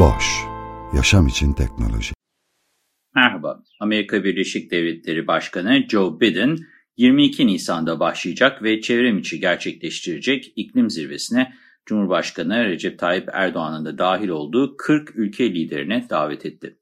Boş, yaşam için teknoloji. Merhaba, Amerika Birleşik Devletleri Başkanı Joe Biden, 22 Nisan'da başlayacak ve çevrim içi gerçekleştirecek iklim zirvesine Cumhurbaşkanı Recep Tayyip Erdoğan'ın da dahil olduğu 40 ülke liderine davet etti.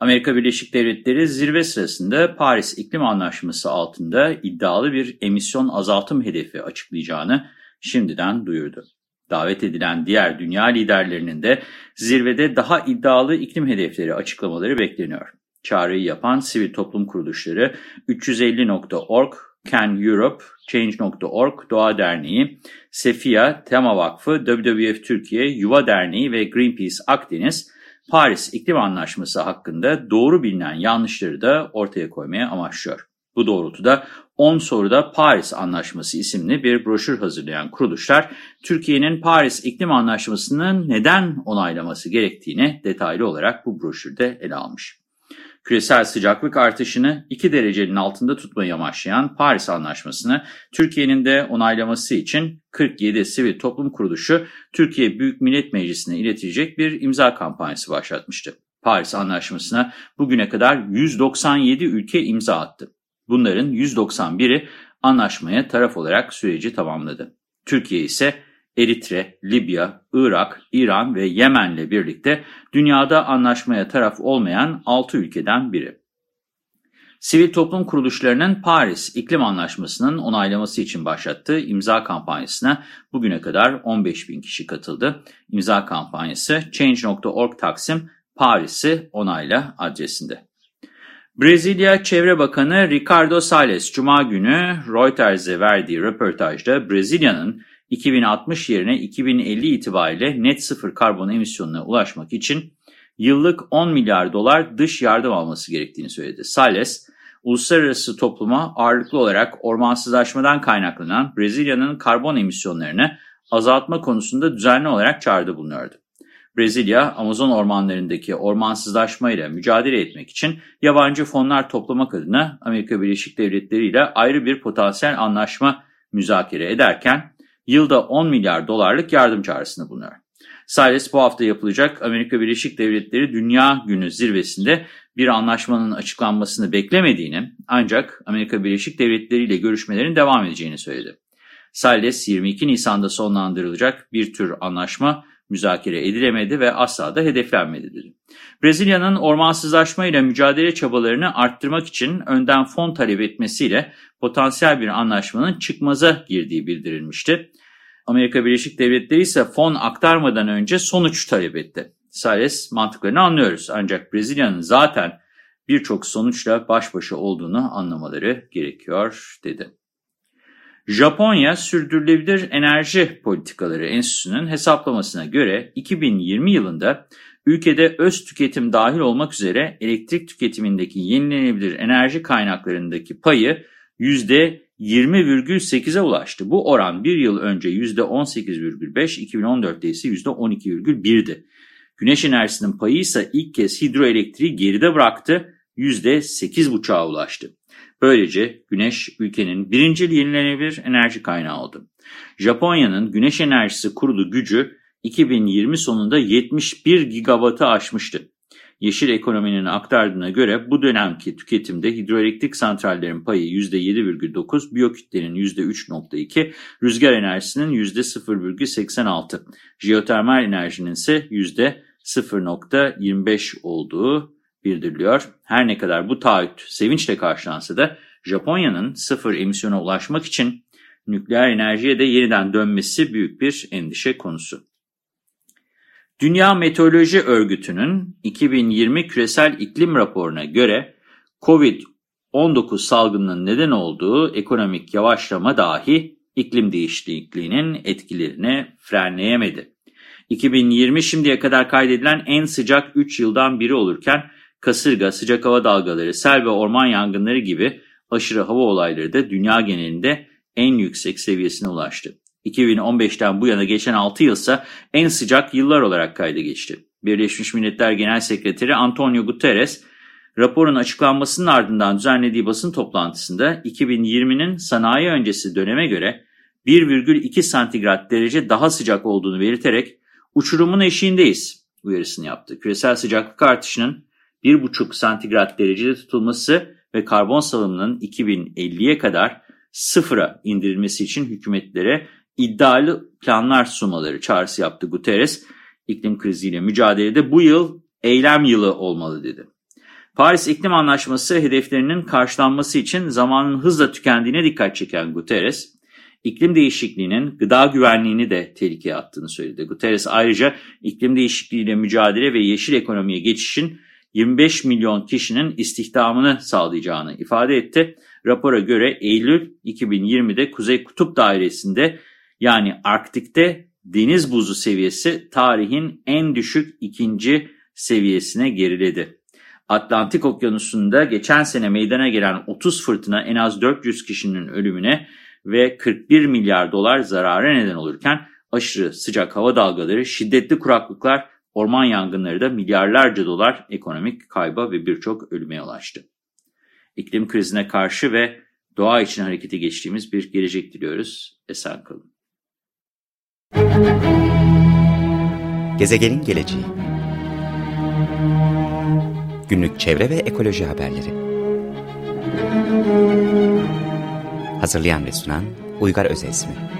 Amerika Birleşik Devletleri zirve sırasında Paris İklim Anlaşması altında iddialı bir emisyon azaltım hedefi açıklayacağını şimdiden duyurdu. Davet edilen diğer dünya liderlerinin de zirvede daha iddialı iklim hedefleri açıklamaları bekleniyor. Çağrıyı yapan sivil toplum kuruluşları 350.org, Can Europe, Change.org, Doğa Derneği, Sefia, Tema Vakfı, WWF Türkiye, Yuva Derneği ve Greenpeace Akdeniz, Paris İklim Anlaşması hakkında doğru bilinen yanlışları da ortaya koymaya amaçlıyor. Bu doğrultuda 10 soruda Paris Anlaşması isimli bir broşür hazırlayan kuruluşlar, Türkiye'nin Paris İklim Anlaşması'nın neden onaylaması gerektiğini detaylı olarak bu broşürde ele almış. Küresel sıcaklık artışını 2 derecenin altında tutmayı amaçlayan Paris Anlaşması'nı Türkiye'nin de onaylaması için 47 sivil toplum kuruluşu Türkiye Büyük Millet Meclisi'ne iletilecek bir imza kampanyası başlatmıştı. Paris Anlaşması'na bugüne kadar 197 ülke imza attı. Bunların 191'i anlaşmaya taraf olarak süreci tamamladı. Türkiye ise Eritre, Libya, Irak, İran ve Yemen'le birlikte dünyada anlaşmaya taraf olmayan 6 ülkeden biri. Sivil toplum kuruluşlarının Paris İklim Anlaşması'nın onaylaması için başlattığı imza kampanyasına bugüne kadar 15 bin kişi katıldı. İmza kampanyası Change.org Taksim Paris'i onayla adresinde. Brezilya Çevre Bakanı Ricardo Salles Cuma günü Reuters'e verdiği röportajda Brezilya'nın 2060 yerine 2050 itibariyle net sıfır karbon emisyonuna ulaşmak için yıllık 10 milyar dolar dış yardım alması gerektiğini söyledi. Salles, uluslararası topluma ağırlıklı olarak ormansızlaşmadan kaynaklanan Brezilya'nın karbon emisyonlarını azaltma konusunda düzenli olarak çağrıda bulunuyordu. Brezilya, Amazon ormanlarındaki ormansızlaşmayla mücadele etmek için yabancı fonlar toplamak adına Amerika Birleşik Devletleri ile ayrı bir potansiyel anlaşma müzakere ederken yılda 10 milyar dolarlık yardım çağrısında bulunuyor. Sayles bu hafta yapılacak Amerika Birleşik Devletleri Dünya Günü zirvesinde bir anlaşmanın açıklanmasını beklemediğini ancak Amerika Birleşik Devletleri ile görüşmelerin devam edeceğini söyledi. Sayles 22 Nisan'da sonlandırılacak bir tür anlaşma müzakere edilemedi ve asla da hedeflenmedi dedi. Brezilya'nın ormansızlaşmayla mücadele çabalarını arttırmak için önden fon talep etmesiyle potansiyel bir anlaşmanın çıkmaza girdiği bildirilmişti. Amerika Birleşik Devletleri ise fon aktarmadan önce sonuç talep etti. Sales mantıklarını anlıyoruz ancak Brezilya'nın zaten birçok sonuçla baş başa olduğunu anlamaları gerekiyor dedi. Japonya Sürdürülebilir Enerji Politikaları Enstitüsü'nün hesaplamasına göre 2020 yılında ülkede öz tüketim dahil olmak üzere elektrik tüketimindeki yenilenebilir enerji kaynaklarındaki payı %20,8'e ulaştı. Bu oran bir yıl önce %18,5, 2014'te ise %12,1'di. Güneş enerjisinin payı ise ilk kez hidroelektriği geride bıraktı, %8,5'a ulaştı. Böylece güneş ülkenin birinci yenilenebilir enerji kaynağı oldu. Japonya'nın güneş enerjisi kurulu gücü 2020 sonunda 71 gigawattı aşmıştı. Yeşil ekonominin aktardığına göre bu dönemki tüketimde hidroelektrik santrallerin payı %7,9, biyokütlenin %3,2, rüzgar enerjisinin %0,86, jeotermal enerjinin ise %0,25 olduğu bildiriliyor. Her ne kadar bu taahhüt sevinçle karşılansa da Japonya'nın sıfır emisyona ulaşmak için nükleer enerjiye de yeniden dönmesi büyük bir endişe konusu. Dünya Meteoroloji Örgütü'nün 2020 küresel iklim raporuna göre COVID-19 salgınının neden olduğu ekonomik yavaşlama dahi iklim değişikliğinin etkilerini frenleyemedi. 2020 şimdiye kadar kaydedilen en sıcak 3 yıldan biri olurken kasırga, sıcak hava dalgaları, sel ve orman yangınları gibi aşırı hava olayları da dünya genelinde en yüksek seviyesine ulaştı. 2015'ten bu yana geçen 6 yıl ise en sıcak yıllar olarak kayda geçti. Birleşmiş Milletler Genel Sekreteri Antonio Guterres, raporun açıklanmasının ardından düzenlediği basın toplantısında 2020'nin sanayi öncesi döneme göre 1,2 santigrat derece daha sıcak olduğunu belirterek uçurumun eşiğindeyiz uyarısını yaptı. Küresel sıcaklık artışının 1,5 santigrat derecede tutulması ve karbon salımının 2050'ye kadar sıfıra indirilmesi için hükümetlere iddialı planlar sunmaları çağrısı yaptı Guterres. İklim kriziyle mücadelede bu yıl eylem yılı olmalı dedi. Paris İklim Anlaşması hedeflerinin karşılanması için zamanın hızla tükendiğine dikkat çeken Guterres, iklim değişikliğinin gıda güvenliğini de tehlikeye attığını söyledi. Guterres ayrıca iklim değişikliğiyle mücadele ve yeşil ekonomiye geçişin 25 milyon kişinin istihdamını sağlayacağını ifade etti. Rapora göre Eylül 2020'de Kuzey Kutup Dairesi'nde yani Arktik'te deniz buzu seviyesi tarihin en düşük ikinci seviyesine geriledi. Atlantik Okyanusu'nda geçen sene meydana gelen 30 fırtına en az 400 kişinin ölümüne ve 41 milyar dolar zarara neden olurken aşırı sıcak hava dalgaları, şiddetli kuraklıklar, orman yangınları da milyarlarca dolar ekonomik kayba ve birçok ölüme yol. İklim krizine karşı ve doğa için harekete geçtiğimiz bir gelecek diliyoruz. Esen kalın. Gezegenin geleceği Günlük çevre ve ekoloji haberleri Hazırlayan ve sunan Uygar Özesmi